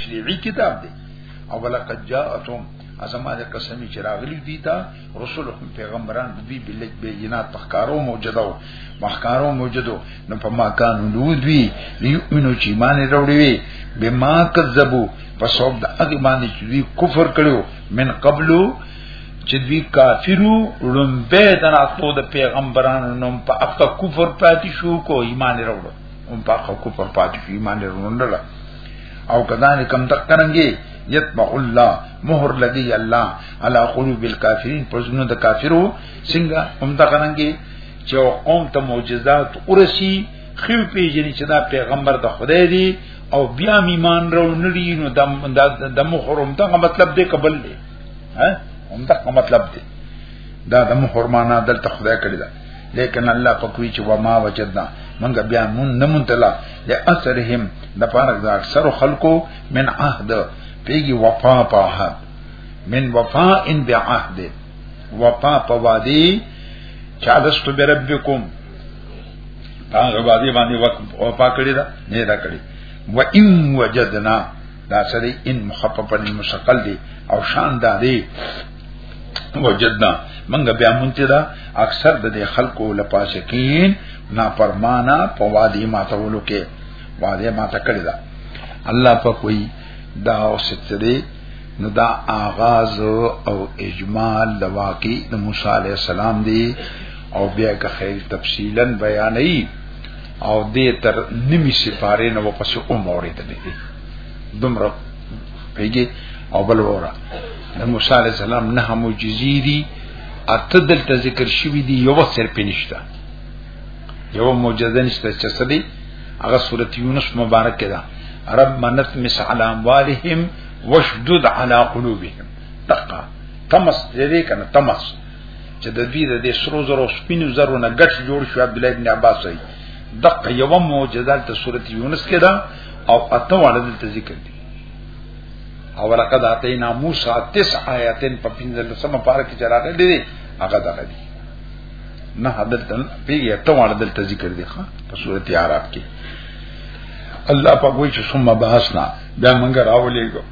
تشریعي کتاب دی او ولقد جاءتهم ازما د قسمی چې راغلی دی تا رسولهم پیغمبران دوی بلک به جنات پخکارو موجودو مخکارو موجودو نو په ما کان لودوی یؤمنو چې ایمان وروړي وي بما کذبوا فسوب د هغه باندې چې دوی کفر کړو من قبلو چې دوی کافرو لومبه د راتلو د پیغمبرانو نوم په اکه کفر پاتې شو کو ایمان وروړو هم پاکه کو پر پاتې شي ایمان دې وروندل او کدان کم تک کرانګي یتبع الله مہر لګي الله علی قلوب الکافرین پر زنه د کافرو څنګه هم تک کرانګي چې قوم ته معجزات ورسی خو پیژني چې دا پیغمبر د خدای دی او بیا ایمان ورو نړي نو د مخرم ته مطلب دې قبل دی ها هم دا مطلب دی دا د محرمانه دلته خدای کړی دا لیکن الله پکوي چې وما وجدنا منګه بیا مون نمونتلا لاثرهم د پارک د اکثر خلکو من عهد پیږي وفا په عهد من وفا ان بعهد وفا په وادي چا دستو بربکم هغه باندې باندې وفا کړی دا نه دا کړی و ان وجدنا دا سره ان مخففا مشقل دی او شان دا دی وجدنا منګه بیا مونته دا اکثر د دې خلکو لپاسکین نافرمانا په وادي ماتولو کې وادي ماته کړی دا الله په کوئی دا او ستدي نو دا آغاز او اجمال د واقع د موسی علی السلام دی او بیا که خیر تفصیلا بیانې او دې تر نیمه سپاره نو پس عمر دې دې دومره پیږي او بل وره د موسی علی السلام نه معجزې دي اته دلته ذکر شوی دی یو سر پینشتا یو معجزه نشته چې څه دی هغه سورته یونس مبارک ده رب منت مس علی اموالهم وشدد علی قلوبهم دقه تمس دې کنه تمس چې د دې د سرو زرو سپینو زرو نه ګټ جوړ شو عبد الله ابن عباس دی دقه یو معجزه ته سورته یونس کې ده او اته واړه دلته ذکر دي او ولقد اتینا موسی تسع آیاتن په پنځل سم پار کې چراغ دي هغه دغه دي نه حضرت پیږي اته واړه دلته ذکر دي ښا په سورۃ اعراف کې الله په کوئی چې ثم باسنا بیا موږ راولېګو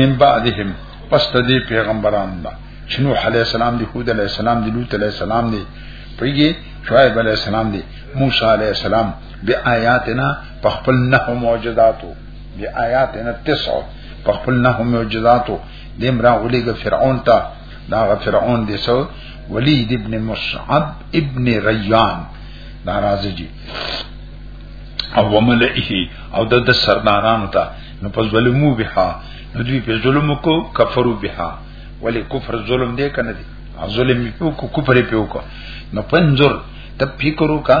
من بعدهم پس ته دې پیغمبران دا شنو علی السلام دی هود علی السلام دی لوط علی السلام دی پیږي شعیب علی السلام دی موسی علی السلام بیا آیاتنا په خپل نه معجزاتو بی آیات نه تسع په خپل نه معجزاتو دیم را ولېګ فرعون ته دا فرعون دې سو ولید ابن مصعب ابن ریان دا راځي جی او وملئه او د سردارانو ته نو په ظلمو بها نو دوی په ظلم کو کفرو بها ولی کفر ظلم دی کنه دی ظلم په کو کفر په کو نو پنځور ته فکر وکړه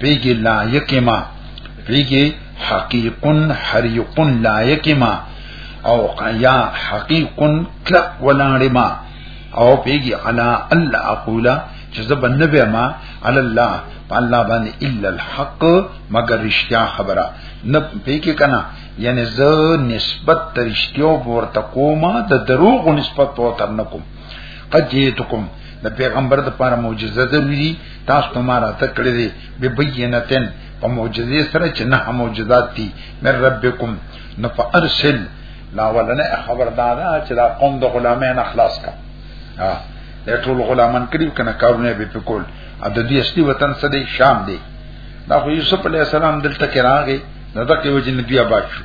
پیګی لایق ما پیګی حقیقن حریقن لایق ما او یا حقیقن کلا ولاړ ما او پیګی علا الله اقول چې زبن نبی ما علی الله الله باندې الا الحق مگر رشتیا خبره نه پیګی کنا یعنی زه نسبت ترشتیو ورته کومه د دروغ نسبت ورته نکوم قد جئتکم د پیغمبر د پاره معجزه ضروري دي تاسو ته ما راته کړې دي به بینتن په معجزې سره چې نه معجزات دي مر ربکم نو فارسل لا ولنه خبردار چې دا قوم د غلامانو اخلاص کا ها د ټول غلامان کړي کنه کارونه به پکول ا د دې اصلي وطن څه دی شام دی دا خو یوسف علی السلام دلته کې راغی نو دا کې وجه نبی آباد شو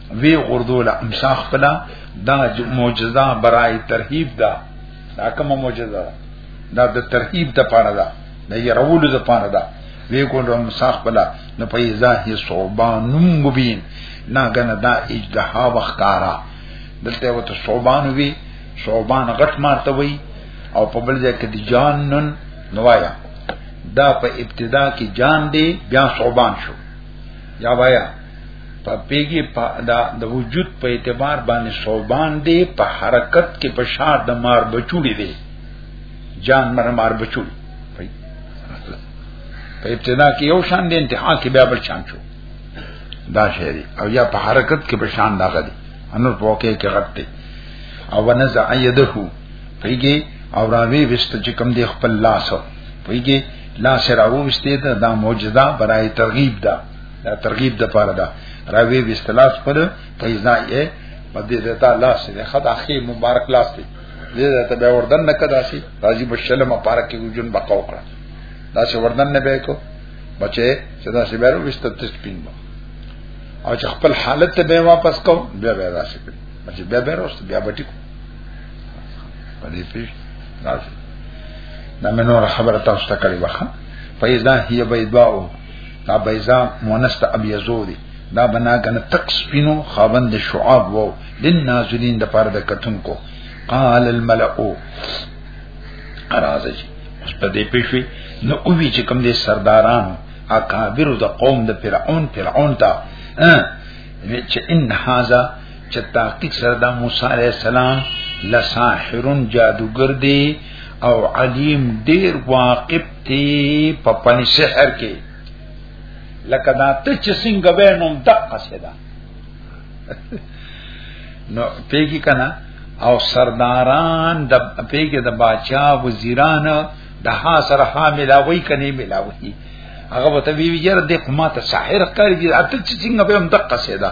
وی غردول امشا خپل دا معجزه برای ترهیب دا دا کوم معجزه ده دا د ترهیب د پاره ده د يرولو د پاره ده وی ګور امشا خپل نو په ځا هي صوبان مبین نا غنه دا اجدها وخکارا دلته وته صوبان وی صوبان غټ مارته وی او په بل ځای کې د جان نن نوایا دا په ابتدا کې جان دی بیا صوبان شو یا وایا په پیګي په دا د وجود په اعتبار باندې صوبان دی په حرکت کې په شار د مار بچوړي دی جان مر مار بچوړي په ابتدا کې یو شان دی انتها کې بیا بل شان شو دا شعری او یا په حرکت کې په شان دا غدي انور په کې کې غټ دی او ونزع يده پیګي او راوی وست چې کم دی خپل لاس پیګي لا سره اوسته ده دا معجزه برای ترغیب ده دا ترغیب ده پاره ده راوی وستلاس پر پیزا یې مدې ده تا لا سره خدا خې مبارک لاس دی دې ده ته به وردن نه کدا شي راځي بشلم پاره کې جون بقاو کړه دا چې وردن نه به کو بچې چې دا چې به وروسته تسپین مو او چې خپل حالت ته به واپس کوم بیا به راشي بچې بیا به راست بیا بټی کو پدې پیښ راځي دا مې نور خبره تاسو ته کړې وخه پیدا هي بيداو دا بيزا مونست ابيزو دي دا بنا کنه تک سپینو خاوند شعاب وو لناظرین د پاره د کتونکو قال الملأ راځي اوس په دې پیښوي نو او وی چې کوم دي سرداران اکابر د قوم د فرعون فرعون ته چې ان هاذا چې تحقیق سره د موسی علی السلام لساحرون جادوګر دی او علیم ډیر واقف دی په پنی سحر کې لکه دا ته چې څنګه به نوم دقه سیدا نو پیګی کنا او سرداران د پیګی د باچا وزیران د ها سره ها ملاوي کني ملاوي هغه وته وی ویره د قماته ساحر کاری دي اته چې څنګه به هم دقه سیدا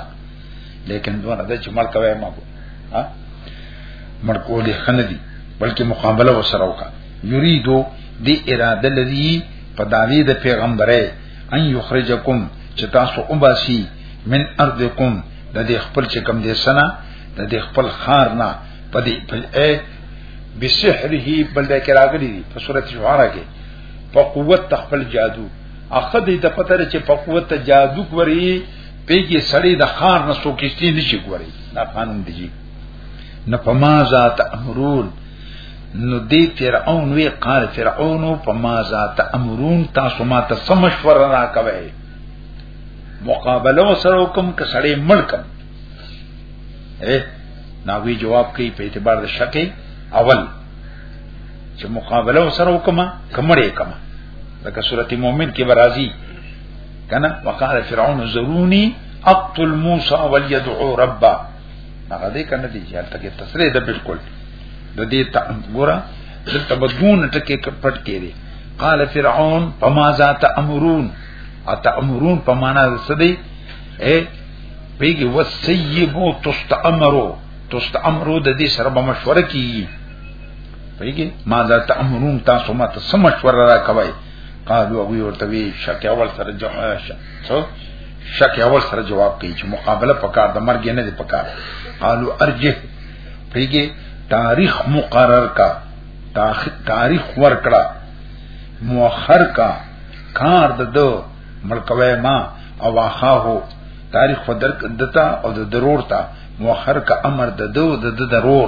لیکن دونه د چې مړ کوي ما ها مړ کول یې خنه دي بلکې مقابله وسره وکړه یریدو دی اراده لري په داوی د پیغمبره ان یخرجکم چې تاسو وباسي من ارضکم د دې خپل چې کم دې سنا د دې خپل خار نه په دې په اے بسحره بل د کراغلی دي په صورت شعرا کې په قوت خپل جادو اخد دې د پتر چې په قوت جادو کوي پیږي سړی د خار نه سوکشتي نشي ګوري دا قانون دی نه پما ذات امرون نو دی فرعون وی قال فرعون پما ذات امرون تاسو ما ته سمشور را کوي مقابله سره حکم ک سړی ملکم اے ناوی جواب کوي په اعتبار د شکه اول چې مقابله سره وکما کمړې کما لکه سورته مؤمن کې برازي کنه وقال فرعون زروني اقتل موسى وليدعو ربا هغه دې کنه دي چې تلته کې تصریح ده بالکل د دې ګورا دلته بدون ټکي پټ کړي قال فرعون فما ذات امرون اتا امرون په معنا د سدي اے پیږي وسيبو تستامرو تستامرو د دې سره به مشوره کیږي پیږي ما ذات امرون تاسو ما ته سم مشوره را کوي قالو ابو ورته وی شک اول سره جواب شو شک اول سره جواب کوي چې مقابله پکار د مرګ نه دی پکار قالو ارجه پیګه تاریخ مقرر کا تاریخ ورکړه مؤخر کا کار د دو ملکوي ما او واخا هو تاریخ فدر دتا او د ضرور تا مؤخر کا امر د دو د ضرور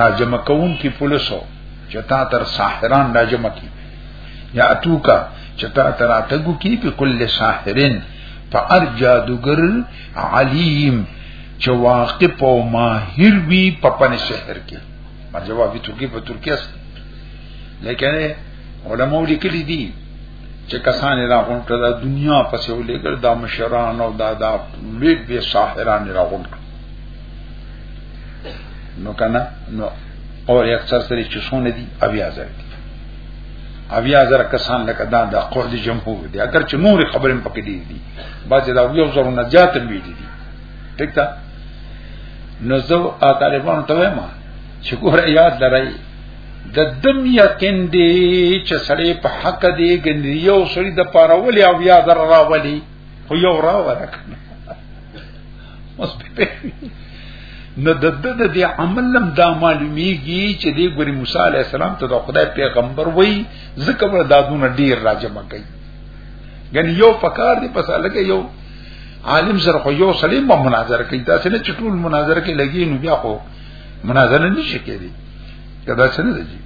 راجم کون کی پولیسو چتا تر ساحران راجم کی یا اتو کا چتا تر اتګو کی په کل ساحرن فار جادوګر علیم چې واقف او ماهر وي په پنه شهر کې ما جواب ترکی په ترکیه است لیکن علماء لیکلي دي چې کسان را غونټه د دنیا په څیر لګر د مشران او د دا لوی به ساحران را غونټه نو کنه نو قول اکثر سره چې شونه دي اویا زر دي اویا زر کسان لکه دا د قول جمهور دي اگر چې نور خبرې پکې دي دي باج دا یو زر نه زیات وی دي ټیک ده نو زه طالبانو ته وایم چې ګوره یاد لرئ د دم یقین دی چې سړی په حق دی ګنې یو سړی د پاره ولې او یا در راولي خو یو راوړه کنه اوس په نو د د د عمل لم دا معلومیږي چې دی ګوري موسی علی السلام ته د خدای پیغمبر وای ځکه ور دادونه ډیر راجم کوي یعنی یو پکار دی پس الګه یو عالم سره خو یو سلیم په مناظره کوي دا څنګه چې ټول مناظره کوي لګي نو بیا خو مناظره نشي کوي دا څنګه دی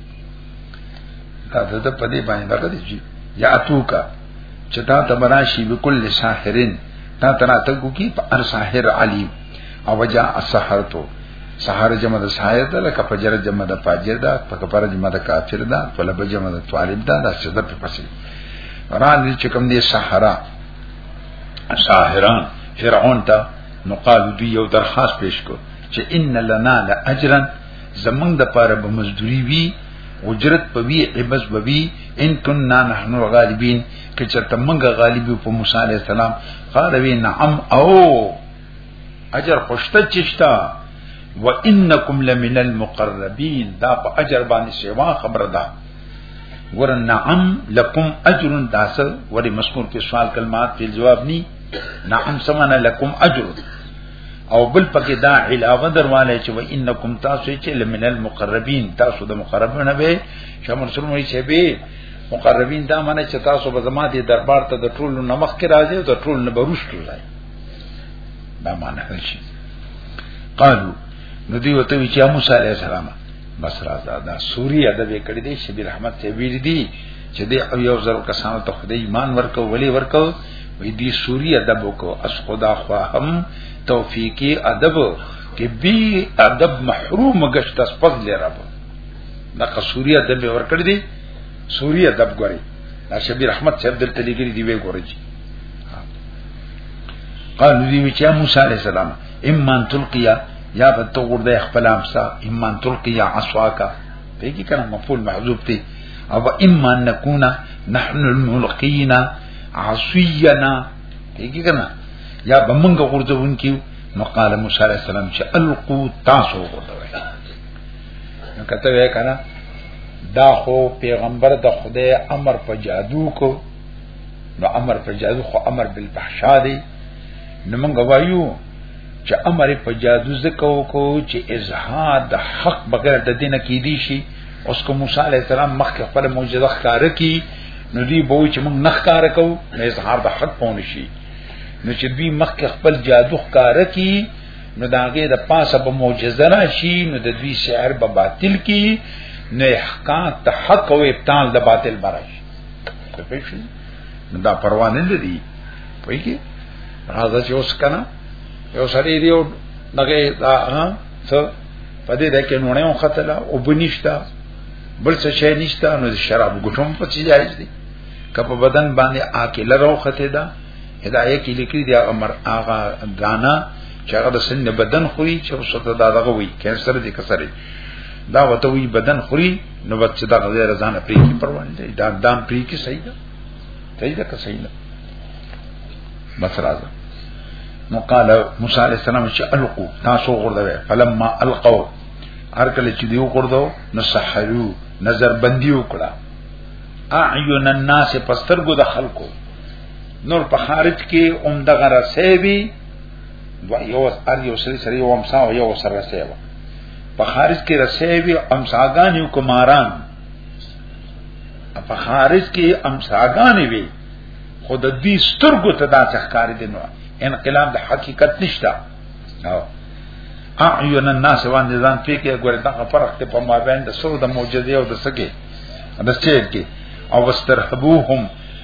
دا د په دې باندې دا دی یا تو کا چې تا ته براشي بكل ساحرين تا ترا ته کو کی په ار ساحر علیم او وجا السحر تو سحر جمع د ساحر ده لکه فجر جمع د فاجر ده فکفر جمع د کافر ده طلب جمع د طالب ده دا څه ده په پسې را دې چې کوم دې سحرا ساحران فرعون ته نو قال دی یو درخواست پیش کو چې ان لنا لاجرا زمنګ د پاره به مزدوری وی اجرت پوی عبس بوی ان كنا نحن غالبين که چرته موږ غالب په موسی عليه السلام قال وی نعم او اجر خوشته چشتا وانکم لمن المقربين دا په اجر باندې سیوا خبره ده ور نعم لکم اجر داسل وری مذکور کې سوال کلمات په جواب ني نعم سمانا لکم اجر او بل پکې دا علاوه درواله چې و انکم تاسو چې لمن المقربین تاسو د مقربونه به شاه منصور مې چې به مقربین دا منه چې تاسو به زما دي دربار ته د ټولو نمخ کې راځي او د ټولو نه بروستو ځای دا معنی شي قالو نو دی وته چې موسی عليه السلام بس راځه دا سوري ادب کړی دی شبیر رحمت ته ویل دي چې دی او یو زرو کسانو ته خدای ایمان ورکو ولی ورکو وی دی سوري ادب وکاو اس خدا خوا هم توفیقی ادب کې بی ادب محروم گشت اس پس لرب دا قصوري ادب به ورکړ دي سوري ادب ګوري دا شبیر احمد صاحب دلته لګري دی وی ګوري قالو دی چې موسی عليه السلام امان تلقیا یا به تو ګرده خپل امسا امان تلقیا عصاکا په کې کنه مفعول محذوب دی او اما نکونا نحن الملقین عصینا په کې کنه یا به موږ ګرځون کیو نو قال موسی عليه السلام چې القو تاسو ګرځوي نو کته وې کنه دا خو پیغمبر د خدای امر په جادو کو نو امر په جادو خو امر بالفحشا دی نو موږ وایو چې امر په جادو زکو کو چې اظهار د حق بغیر د دینه کې دی شي اوس کو موسی علی السلام مخکې خپل معجزه ښکار کی نو دی به چې موږ نه ښکار کو نه اظهار د حق پونه شي نو چې دوی مخکې خپل جادو ښکار کی نو دا غي د پاسه په معجزه راشي نو د دوی شعر به باطل کی نو احقاق ته حق او ابطال د باطل برش په پېښې دا پروا نه لري وایي کی راځه چې اوس کنه یو سړی دی او دغه دا ها څه پدې ده کې نو نه خطر او بنشتا بل څه شي نشتا نو شراب ګټم په څه جایز دي کپ بدن باندې آکه لرو خته ده هدايه کې لیکلي دی هغه مر هغه دانا چې هغه د سن بدن خوري چې وسته دا دغه وي کینسر دي کسره دا وته وي بدن خوري نو بچ دا غیر ځان پرې کې پروان دی دا دام پرې کې صحیح ده صحیح ده که صحیح ده بس راځه نو قال موسی عليه السلام چې القو تاسو غردوي فلما القوا هر کله چې دیو غردو نو سحرو نظر بندي وکړه اعین الناس پسترګو د خلکو نور په خارج کې اوم دغه رسېوي و یو ار یو سری سری او امسا او یو سره رسېو په خارج کې رسېوي امساګان یو کوماران په خارج کې امساګان وی خود دې سترګو ته دا څخکاری دي نو انقلاب د حقیقت نشته او اعین الناس باندې ځان پیکه ګورې دا فرق ته په مابین د سود معجزې او د سګي د چیر کې او واسترهبوهم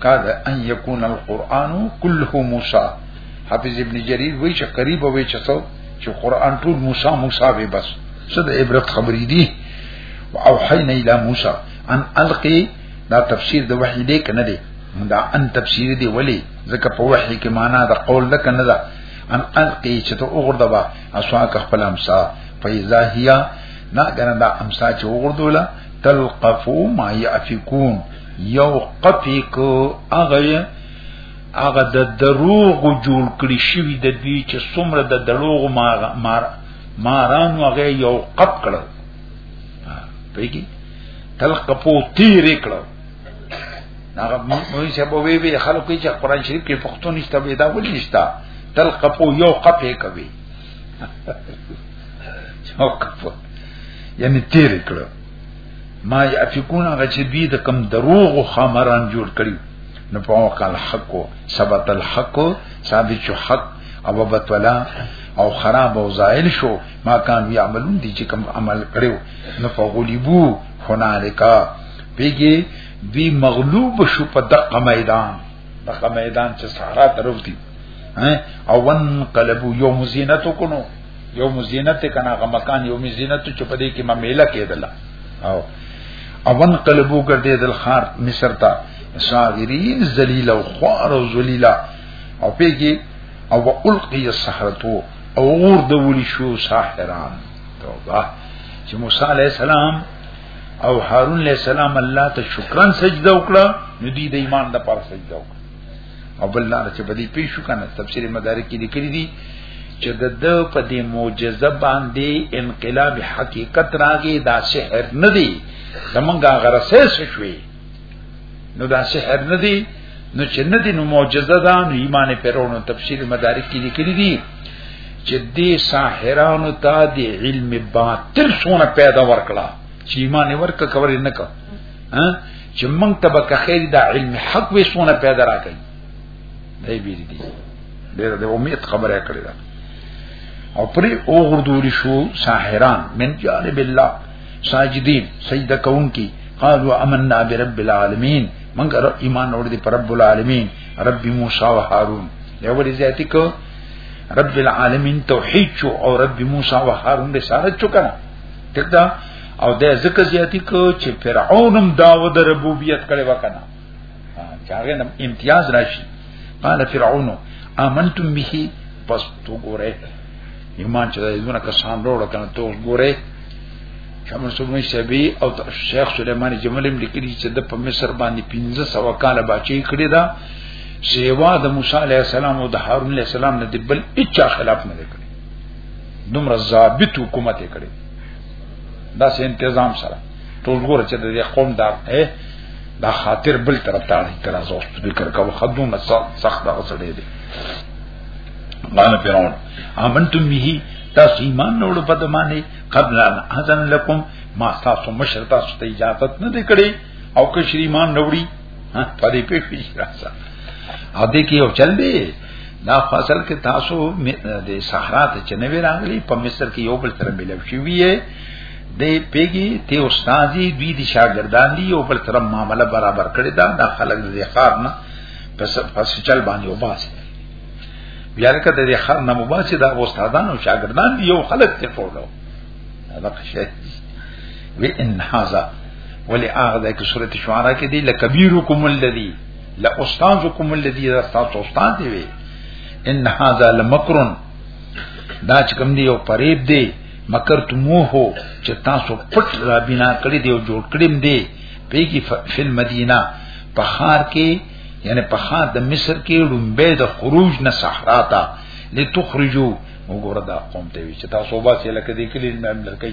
کاد ان یکون القرآن کله موسی حافظ ابن جریر وی چې قریب وی چې څو چې قرآن ټول موسی موسی وی بس څه د عبرت خبرې دي او حینا الی موسی ان القی دا تفسیر د وحی دی کنه دی دا ان تفسیر دی ولی ځکه په وحی کې معنا د قول ده کنه ده ان القی چې ته وګردبا اسوا ک خپل امسا فیزا هیا نا کنه دا امسا چې وګردولا تلقفو ما یافکون یو قفی کو هغه هغه د دروغ جوړ کړی شوی د دوی چې څومره د دروغ مار مار ماران هغه یو قپ کړو پیګی تلقپو تیر کړو هغه موږ چې په وی وی خلکو چې قران شریف کې پښتون نشته وی دا ولې نشته تلقپو یو قپ کوي وقف یعنی تیر کړو ما یافکون هغه چې دوی د کم دروغ او خمران جوړ کړی نو په وقال حق ثبت الحق ثابت شو حق او بتولا او خراب او زائل شو ما کان یعملون دي چې کم عمل کړو نو فغلبو هنالک پیږي دوی مغلوب شو په دقه میدان دقه میدان چې صحرا طرف دی او ون قلبو یو مزینت کنو یو مزینت کنا غ مکان یو مزینت چې په دې کې ما میله کېدل او اون قلبو ګرځې دل خار مصر ته صاغرین ذلیل او خوار او ذلیلا او پیږي او القی السحرتو او غور د ولي شو ساحران توبه چې موسی علی السلام او هارون علی السلام الله ته شکران سجده وکړه نو دی د ایمان د پر سجده وکړه او بل لار چې بدی پیښ کنه تفسیر مدارک کې لیکلي دي چې د د په دې معجزه باندې انقلاب حقیقت راغی دا شهر نه دی زمونږه غرسه شوي نو دا شهر نه دی نو چې نه دی نو معجزه ده نو ایمان پرونو تفسیر مدارک کې لیکلي دي چې دې ساحرانو ته د علم باطل سونه پیدا ورکړه چې ایمان ورکړه کور نه کړه چې موږ ته به خیر دا علم حق وې سونه پیدا راکړي دی بیری دی ډېر د امید خبره کړې ده او پرې او غردوري شو ساحران من جانب الله ساجدین سجده کوونکی قالوا آمنا برب العالمین موږ ایمان اور دې پر رب العالمین رب موسی او هارون یو ورځ ذاتی کو رب العالمین توحید شو او رب موسی او هارون رسالت شو کنه ټیک ده او د ذکر زیاتی کو چې فرعون هم داو د ربوبیت کړي وکنه چې هغه نم امتیاز راشي قال فرعون امنتم به پس تو ګوره ایمان چې دونه کسان وروړه کنه تو ګوره شمن سومي شبي او شیخ سليمان جمل هم لیکلي چې د په مصر باندې 1500 کال بچي کړی دا سیوا د موسی عليه السلام او د هارون عليه السلام نه د بل اچا خلاف نه کړی دومره ضابط حکومت یې کړی دا سه تنظیم سره ټول ګور چې د قوم دا دا خاطر بل تر تاړي تر زوس فکر کوو خدونه سخت دا وسړې دي قال فرعون امنتم به تاسو ایمان نوړ په دمانه قبل ان اذن لكم ما تاسو مشر تاسو ته اجازه نه دی کړی او که شریمان نوړي ها په دې پیښې راځه ا دې کې یو چل دی دا فصل کې تاسو د صحرا ته چنوي راغلي په مصر کې یو بل سره ملو شي وی د پیګي ته استادي دوی دي شاګردان دي یو بل سره معاملې برابر کړي دا د خلک د ښار نه پس پس چل باندې وباسي بیا لکه د دې خر نه مباسي دا استادان او شاګردان دی یو خلک ته ټولو دا شي وی ان هاذا ولی هغه د سورته شعرا کې دی لکبیرکم الذی لا استاذکم الذی استاذ استاد دی وی ان هاذا لمکر دا چې کوم دی یو فریب دی مکر تمو هو چې تاسو پټ را بنا کړی دی او جوړ کړی دی پیګی فل مدینه په خار کې یعنی په خار د مصر کې لومبه د خروج نه صحرا ته لتخرجو وګوره دا قوم ته وی چې تاسو باسي لکه دې کلی نه ملکې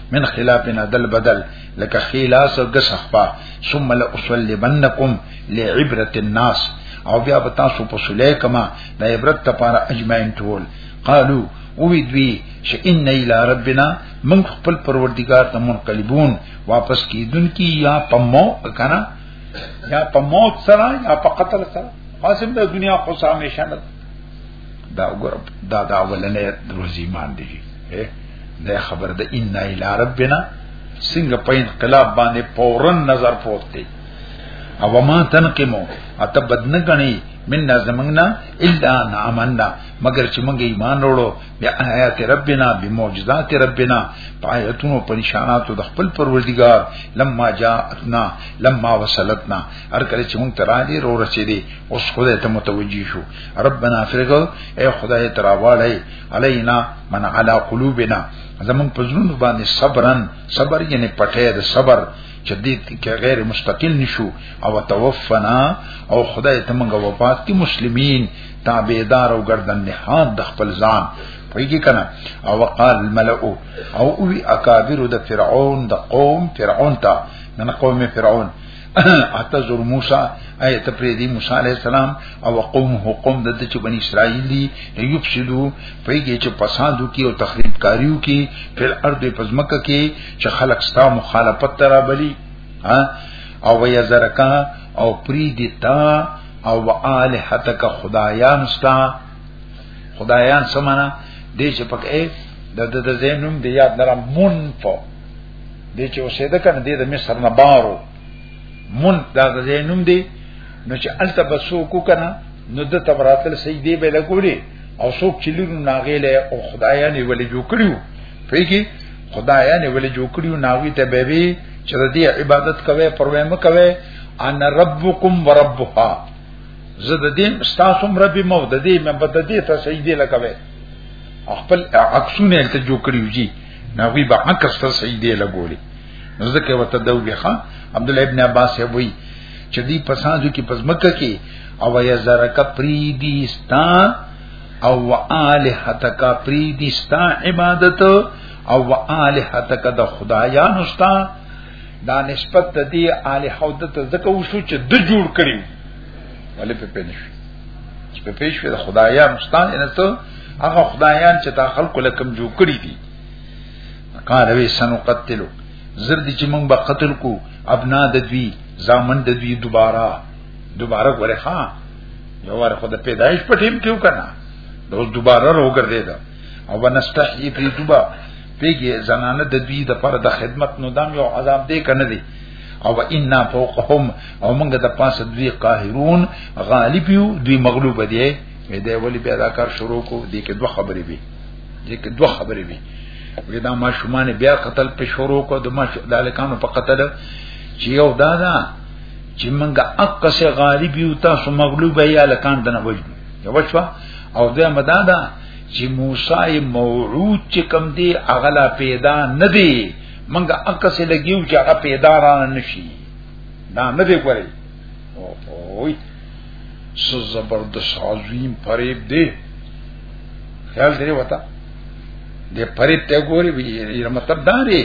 من خلاف ندل بدل لکه خلاص او دسخپا ثم لأصلبنکم لعبرت الناس او بیا به تاسو په سولې کما د عبرت لپاره اجمعین ټول قالو او دوی چې ان الى ربنا من خپل پروردگار ته منقلبون واپس کیدون کی یا پمو کنه یا په موت سره یا په قتل سره قاسم د دنیا خو همیشه نه دا وګورم دا دا ولنه روزي مان دي دا خبر ده ان الى ربنا څنګه په انقلاب باندې فورن نظر پروت دی او ما تنقمو اته بدن غني من نازمنا الا نعمنا مگر چې موږ ایمان وروړو بیا آیات ربنا بمعجزات ربنا پایتونو په نشاناتو د خپل پروردگار لما جاءتنا لما وصلتنا هر کله چې موږ ترالي رو رسیدي اوس خدای ته متوجي شو ربنا افرغ اے خدای تراواړی علینا من علی قلوبنا زمون پزړونو باندې صبرن صبر یعنی پټه د صبر چې دې کې غیر مستقل نشو او توفنا او خدای ته موږ وفات کی مسلمین تابعدار او گردن نهاد د خپل ځان پویږي کنه او وقال الملأ او وی اکابر د فرعون د قوم فرعون ته من قوم فرعون اته زور موسی ایت پر دی موسی علی السلام او قوم حکم د چې بنی اسرائیل دی یفسدو پیږي چې فسادو کی او تخریب کاریو کی پر ارض پزمکه کی چې خلق ستا مخالفت ترا بلی او ویزرکا او پری دی تا او الہتک خدایان ستا خدایان سمانا دې چې پکې د د زینوم دی یاد لرم منفو دې چې اوسېده کنه دې د مصر نه بارو مون دا د زینوم دی نو چې الته بسو کو کنه نو د تبراتل سجدي به لګوري او څوک چې لونو ناغېله او خدایانه ولې جوړ کړیو پیږي خدایانه ولې جوړ کړیو ناوی ته به وی چې د دې عبادت کوي پرمه مکوي ان ربکم وربها زه د دې ستاسو رب مو د دې مې بد دې ته سجدي لګوي خپل عکسونه ته جوړ کړیو جی نه وی به عکس ته سجدي لګولې نو ځکه وته دا وی ښا عبد الله ابن عباس وی چې دی پسانځو کې پزمکه کې او یا زرک پریدی ستا او الہتک پریدی ستا عبادت او الہتک د خدایانو ستا دا نسبت ته دی الہ او د ځکه وشو چې د جوړ کړي ولې په پېښ په پېښ د خدایانو ستا نه ته هغه خدایان چې تا خلق لکم جو کړی دي قال وی سنو قتلو زرد چې موږ به قتل کو ابنا د دوی زامن د دوی دوباره دوباره غره ها یو ور خو د پیدایش په ټیم کې وکنا نو دوباره روګرځي دا او ونستحی فی دوبا پیګه زنانه د دوی د پر د خدمت نو دام یو عذاب دی کنه دی او ان فوقهم او موږ د پاسه دوی قاهرون غالب یو دوی مغلوب دی وې دی ولی بیا دا کار شروع کو دې کې دوه خبرې وي دې کې دوه خبرې وي وې دا ما شومان بیا قتل په شروع کو د ما دالکانو په قتل چې یو دا دا چې منګه اقصه غالب یو تاسو مغلوب یا لکان دنه وجد یو شوا او دا مدادا چې موسی موعود چې کم دی اغلا پیدا نه دی منګه اقصه لګیو چې هغه پیدا را نشي دا نه دی کوي اوی سو زبردست عظیم فریب دی خیال دی وتا د فریب ته ګوري وی مطلب دا دی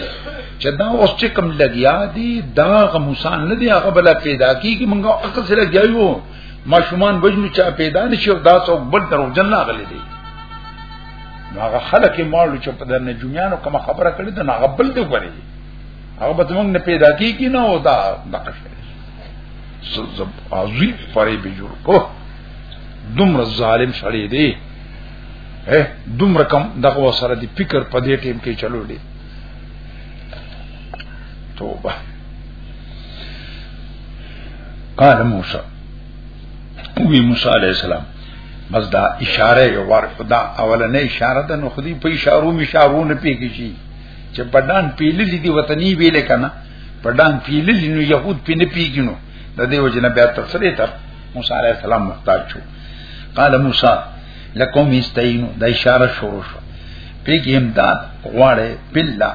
چې دا اوس چې کم لګیا دی دا غموسان نه دی هغه بل پیدا کیږي موږ عقل سره لګیایو ماشومان وجنو چا پیدا نشي دا څوک بل درو جن لاغلي دی هغه خلک مالو چې په دنه جمعانو کوم خبره کړې ده هغه بل دی غوري هغه به موږ نه پیدا کیږي نه او دا دقه زب عظیم فریب جوړ کو دومره ظالم سړی دی اے دومره کم دغه سره دی فکر په دې ټیم کې چلو دی توبه قال موسی وی موسی علیہ السلام بس دا اشاره یو ور خدا اولنې اشاره ده نو خدي په اشارو می اشارو نه پیږي چې بدن پیلې دي وطني ویل کنه په ډان پیللی نو يهود په نه پیګنو د دې وجنه بیا تفسیر تر موسی علی السلام مختار شو قال موسی لکم استعینو د اشاره شروع شو پیګ امداد غواړي بالله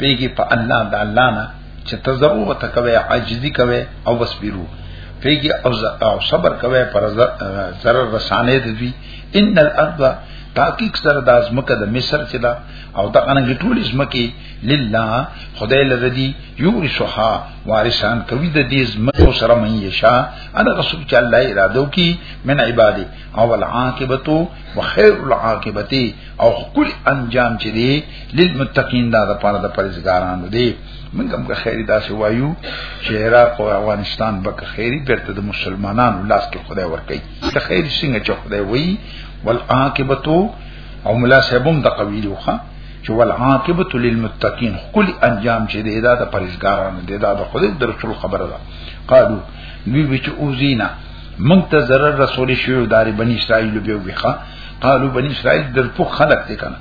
پیګ په الله د الله نه چې تزرو وته کوي عاجزي کوي او وسبرو پیګ او صبر کوي پر zarar رسانه د دوی ان الارض تحقیق سره د ازمکه د مصر چې دا او دا انګ ټول ازمکه لله خدای لردی یورثها وارثان کوي د دې زمکو سره مې یشا انا رسول چې الله اراده وکي من عباده او العاقبت وخير العاقبت او کل انجام چې دی للمتقین دا د پاره د پرزګارانو دی موږ هم که خیری داسې وایو چې عراق او افغانستان به که خیری پرته د مسلمانانو لاس کې خدای ورکړي که خیری څنګه چې خدای وایي والعاقبت او ملا صاحبم د قبیلوخه چې والعاقبت للمتقین کل انجام چې دی دا د پرېزګارانو دی دا د خدای د رسول خبره ده قالو دوی به چې اوزینا مونږ ته ضرر رسول شیو داري بنی اسرائیل به ویخه قالو بنی اسرائیل در په خلق دي کنه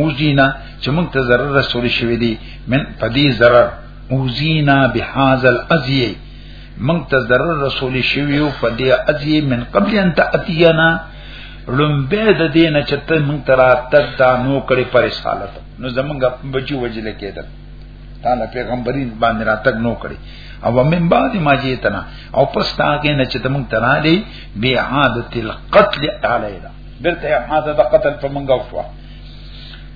اوزینا چې مونږ ته ضرر رسول شوی دی من پدی ضرر اوزینا بهذا الازیه مونږ ته ضرر رسول شویو پدی ازیه من قبل ان تاتینا لومبه د دین چې ته مونږ تر اتد دا نو کړي پر رسالت نو زمونږ بچو وجل کېدل تعالی پیغمبري باندې راتګ نو کړي او من بعد ما جیتنا او پس تا کې نه چې مونږ تر علی بی عادت القتل علینا برته عادت قتل په مونږ وشو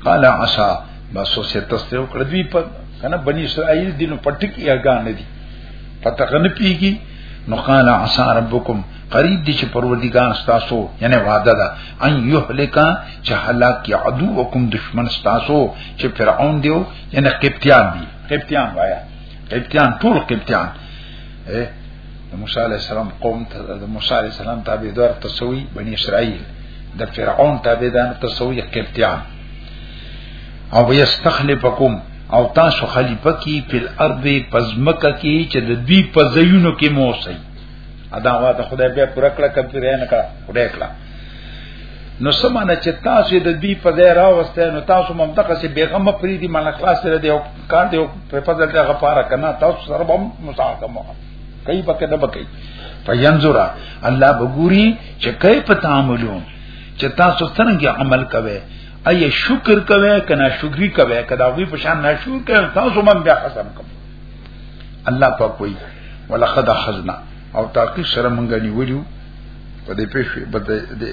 قال عسى بس سه تاسو کړ دوی په کنه بنی اسرائیل دینو پټکی اگان دي پتہ کنه پیږي نو قال عسى ربکم قریب دي چې پروردګار تاسو یعنی وعده ده ان یهلکا چې هلاک یا عدو وکم دشمن تاسو چې فرعون دیو یعنی قبطیان دي قبطیان وایا قبطیان ټول قبطیان د موسی علی السلام قوم ته د موسی علی السلام تابعدار تسوی بنی اسرائیل د فرعون تابعدار تسوی قبطیان او یستخلفکم او تاسو خلیفہ کی فل ارض پزمکه کی چې د دوی پزیونو کې موسی ادا وا ته خدای به پر کړه کمپیر نه کړه وډه کړه نو سمانه چې تاسو د دې په ځای راوسته نو تاسو مم دغه سي بیغمه پری دي مله خلاص سره دی کار دی په فضل دغه پاره کنه تاسو سره بم مساکمه کوي پکې نه بکې فینظرا الله بګوري چې کای په تعاملون چې تاسو څنګه عمل کوئ اي شکر کوي کنه شکري کوي کدا وی پشان نه شکر کوي تاسو مم بیا قسم کوي الله په کوئی ولقد اخذنا او تاکي سره مونږ نیولیو په دې پېښې بده